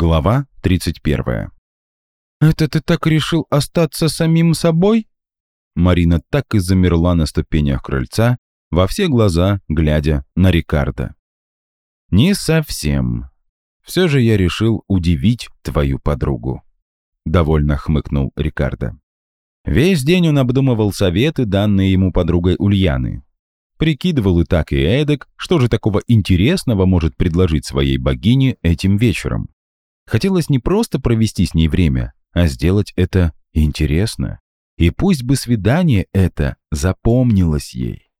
Глава 31. «Это ты так решил остаться самим собой?» Марина так и замерла на ступенях крыльца, во все глаза, глядя на Рикардо. «Не совсем. Все же я решил удивить твою подругу», — довольно хмыкнул Рикардо. Весь день он обдумывал советы, данные ему подругой Ульяны. Прикидывал и так, и эдак, что же такого интересного может предложить своей богине этим вечером. Хотелось не просто провести с ней время, а сделать это интересно. И пусть бы свидание это запомнилось ей.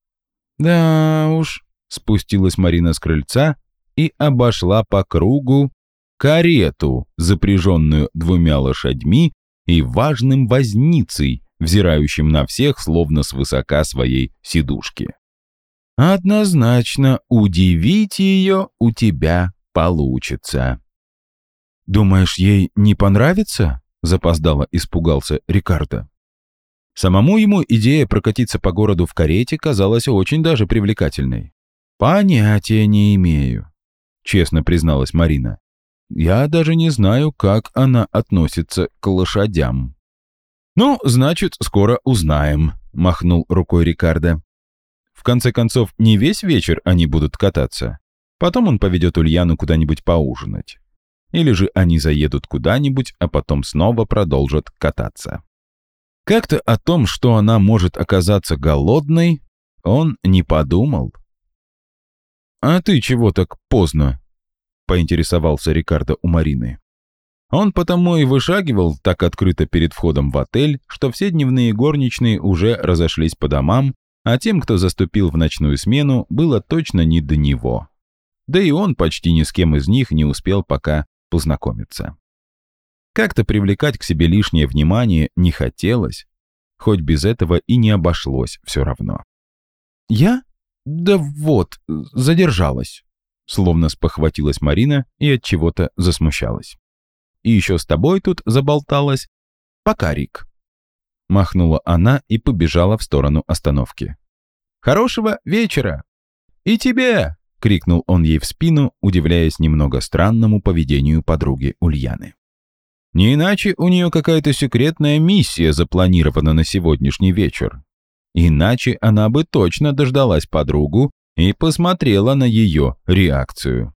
Да уж, спустилась Марина с крыльца и обошла по кругу карету, запряженную двумя лошадьми и важным возницей, взирающим на всех, словно свысока своей сидушки. Однозначно удивить ее у тебя получится. «Думаешь, ей не понравится?» — запоздало испугался Рикардо. Самому ему идея прокатиться по городу в карете казалась очень даже привлекательной. «Понятия не имею», — честно призналась Марина. «Я даже не знаю, как она относится к лошадям». «Ну, значит, скоро узнаем», — махнул рукой Рикардо. В конце концов, не весь вечер они будут кататься. Потом он поведет Ульяну куда-нибудь поужинать или же они заедут куда-нибудь, а потом снова продолжат кататься. Как-то о том, что она может оказаться голодной, он не подумал. «А ты чего так поздно?» — поинтересовался Рикардо у Марины. Он потому и вышагивал так открыто перед входом в отель, что все дневные горничные уже разошлись по домам, а тем, кто заступил в ночную смену, было точно не до него. Да и он почти ни с кем из них не успел пока познакомиться. Как-то привлекать к себе лишнее внимание не хотелось, хоть без этого и не обошлось все равно. «Я? Да вот, задержалась», словно спохватилась Марина и от чего-то засмущалась. «И еще с тобой тут заболталась. Пока, Рик». Махнула она и побежала в сторону остановки. «Хорошего вечера!» «И тебе!» — крикнул он ей в спину, удивляясь немного странному поведению подруги Ульяны. Не иначе у нее какая-то секретная миссия запланирована на сегодняшний вечер. Иначе она бы точно дождалась подругу и посмотрела на ее реакцию.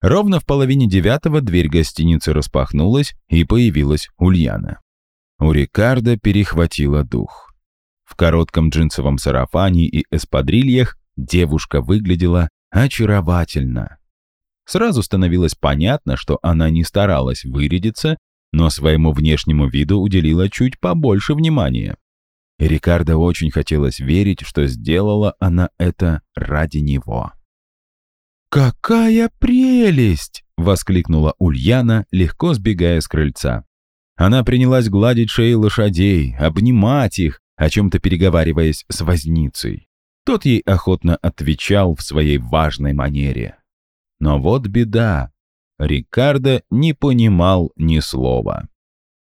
Ровно в половине девятого дверь гостиницы распахнулась, и появилась Ульяна. У Рикардо перехватило дух. В коротком джинсовом сарафане и эспадрильях девушка выглядела очаровательно. Сразу становилось понятно, что она не старалась вырядиться, но своему внешнему виду уделила чуть побольше внимания. Рикардо очень хотелось верить, что сделала она это ради него. «Какая прелесть!» — воскликнула Ульяна, легко сбегая с крыльца. Она принялась гладить шеи лошадей, обнимать их, о чем-то переговариваясь с возницей. Тот ей охотно отвечал в своей важной манере. Но вот беда. Рикардо не понимал ни слова.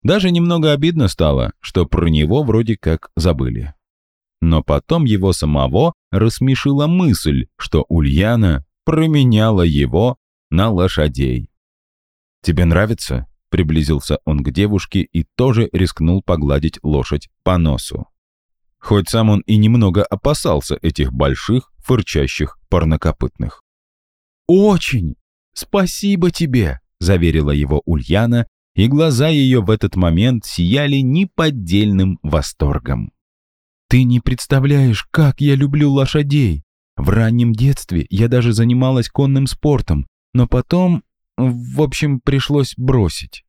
Даже немного обидно стало, что про него вроде как забыли. Но потом его самого рассмешила мысль, что Ульяна променяла его на лошадей. «Тебе нравится?» — приблизился он к девушке и тоже рискнул погладить лошадь по носу. Хоть сам он и немного опасался этих больших, фырчащих парнокопытных. «Очень! Спасибо тебе!» — заверила его Ульяна, и глаза ее в этот момент сияли неподдельным восторгом. «Ты не представляешь, как я люблю лошадей! В раннем детстве я даже занималась конным спортом, но потом, в общем, пришлось бросить».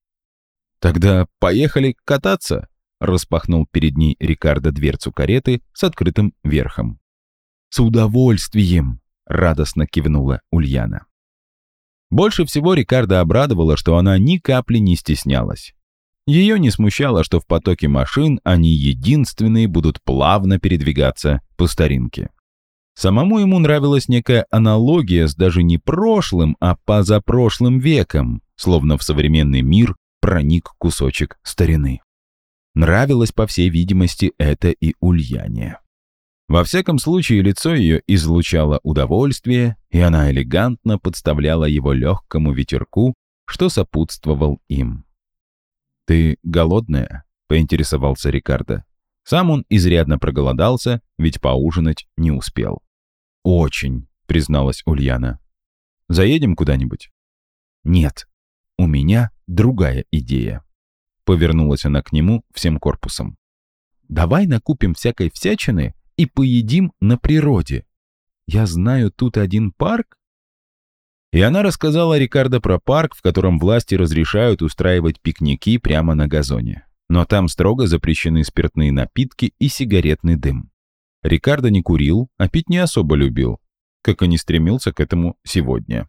«Тогда поехали кататься?» Распахнул перед ней Рикардо дверцу кареты с открытым верхом. «С удовольствием!» — радостно кивнула Ульяна. Больше всего Рикардо обрадовала, что она ни капли не стеснялась. Ее не смущало, что в потоке машин они единственные будут плавно передвигаться по старинке. Самому ему нравилась некая аналогия с даже не прошлым, а позапрошлым веком, словно в современный мир проник кусочек старины. Нравилось, по всей видимости, это и Ульяне. Во всяком случае, лицо ее излучало удовольствие, и она элегантно подставляла его легкому ветерку, что сопутствовал им. «Ты голодная?» — поинтересовался Рикардо. Сам он изрядно проголодался, ведь поужинать не успел. «Очень», — призналась Ульяна. «Заедем куда-нибудь?» «Нет, у меня другая идея». Повернулась она к нему всем корпусом. «Давай накупим всякой всячины и поедим на природе. Я знаю тут один парк». И она рассказала Рикардо про парк, в котором власти разрешают устраивать пикники прямо на газоне но там строго запрещены спиртные напитки и сигаретный дым. Рикардо не курил, а пить не особо любил, как и не стремился к этому сегодня.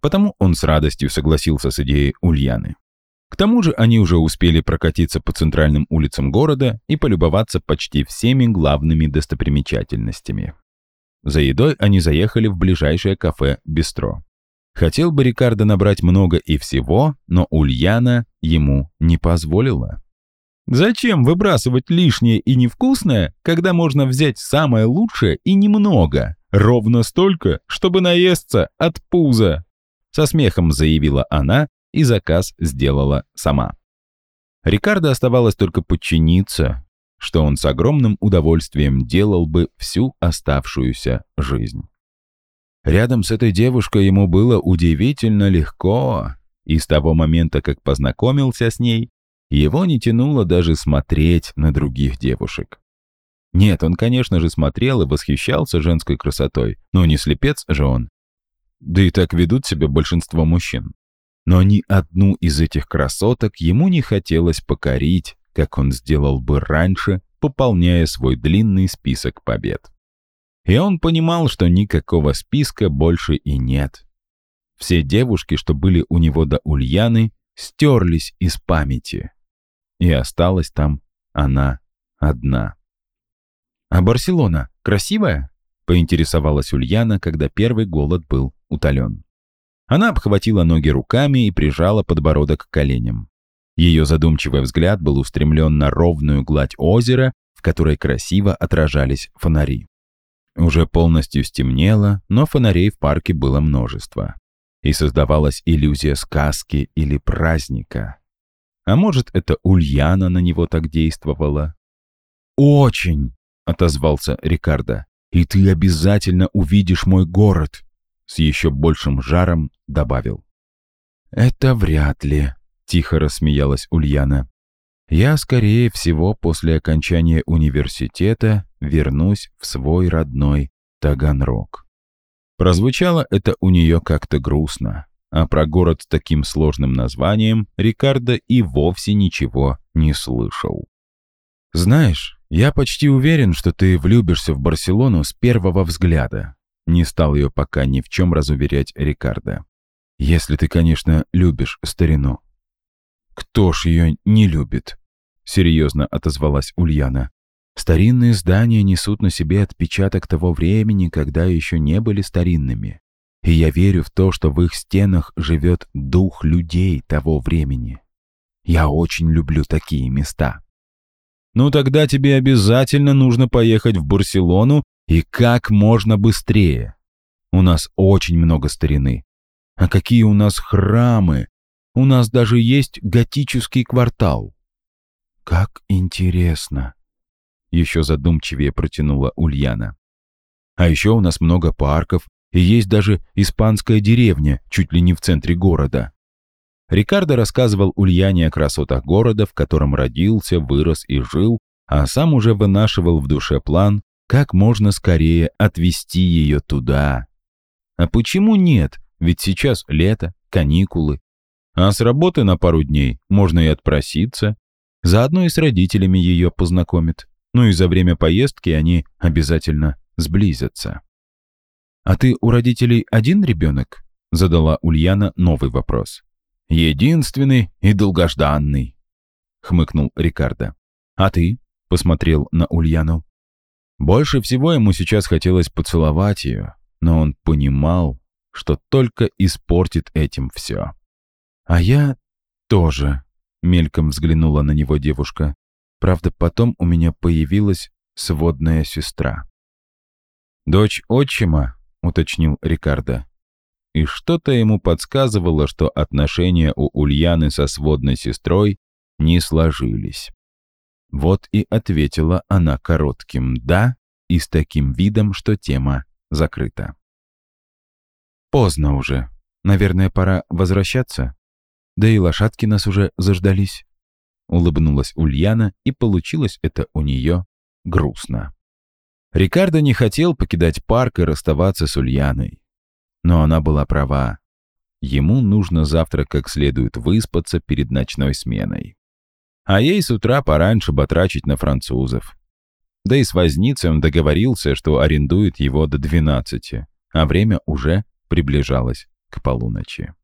Потому он с радостью согласился с идеей Ульяны. К тому же они уже успели прокатиться по центральным улицам города и полюбоваться почти всеми главными достопримечательностями. За едой они заехали в ближайшее кафе «Бистро». Хотел бы Рикардо набрать много и всего, но Ульяна ему не позволила. Зачем выбрасывать лишнее и невкусное, когда можно взять самое лучшее и немного, ровно столько, чтобы наесться от пуза? Со смехом заявила она и заказ сделала сама. Рикардо оставалось только подчиниться, что он с огромным удовольствием делал бы всю оставшуюся жизнь. Рядом с этой девушкой ему было удивительно легко, и с того момента, как познакомился с ней, его не тянуло даже смотреть на других девушек. Нет, он, конечно же, смотрел и восхищался женской красотой, но не слепец же он. Да и так ведут себя большинство мужчин. Но ни одну из этих красоток ему не хотелось покорить, как он сделал бы раньше, пополняя свой длинный список побед. И он понимал, что никакого списка больше и нет. Все девушки, что были у него до Ульяны, стерлись из памяти и осталась там она одна. «А Барселона красивая?» — поинтересовалась Ульяна, когда первый голод был утолен. Она обхватила ноги руками и прижала подбородок к коленям. Ее задумчивый взгляд был устремлен на ровную гладь озера, в которой красиво отражались фонари. Уже полностью стемнело, но фонарей в парке было множество. И создавалась иллюзия сказки или праздника. А может, это Ульяна на него так действовала? «Очень!» — отозвался Рикардо. «И ты обязательно увидишь мой город!» С еще большим жаром добавил. «Это вряд ли», — тихо рассмеялась Ульяна. «Я, скорее всего, после окончания университета вернусь в свой родной Таганрог». Прозвучало это у нее как-то грустно а про город с таким сложным названием Рикардо и вовсе ничего не слышал. «Знаешь, я почти уверен, что ты влюбишься в Барселону с первого взгляда», не стал ее пока ни в чем разуверять Рикардо. «Если ты, конечно, любишь старину». «Кто ж ее не любит?» серьезно отозвалась Ульяна. Старинные здания несут на себе отпечаток того времени, когда еще не были старинными. И я верю в то, что в их стенах живет дух людей того времени. Я очень люблю такие места. Ну тогда тебе обязательно нужно поехать в Барселону и как можно быстрее. У нас очень много старины. А какие у нас храмы! У нас даже есть готический квартал. Как интересно! Еще задумчивее протянула Ульяна. А еще у нас много парков, и есть даже испанская деревня, чуть ли не в центре города. Рикардо рассказывал Ульяне о красотах города, в котором родился, вырос и жил, а сам уже вынашивал в душе план, как можно скорее отвезти ее туда. А почему нет? Ведь сейчас лето, каникулы. А с работы на пару дней можно и отпроситься. Заодно и с родителями ее познакомит. Ну и за время поездки они обязательно сблизятся. «А ты у родителей один ребенок?» — задала Ульяна новый вопрос. «Единственный и долгожданный», — хмыкнул Рикардо. «А ты?» — посмотрел на Ульяну. Больше всего ему сейчас хотелось поцеловать ее, но он понимал, что только испортит этим все. «А я тоже», — мельком взглянула на него девушка. «Правда, потом у меня появилась сводная сестра». «Дочь отчима?» — уточнил Рикардо. и что-то ему подсказывало, что отношения у Ульяны со сводной сестрой не сложились. Вот и ответила она коротким «да» и с таким видом, что тема закрыта. «Поздно уже. Наверное, пора возвращаться. Да и лошадки нас уже заждались». Улыбнулась Ульяна, и получилось это у нее грустно. Рикардо не хотел покидать парк и расставаться с Ульяной. Но она была права. Ему нужно завтра как следует выспаться перед ночной сменой. А ей с утра пораньше батрачить на французов. Да и с возницей он договорился, что арендует его до 12, а время уже приближалось к полуночи.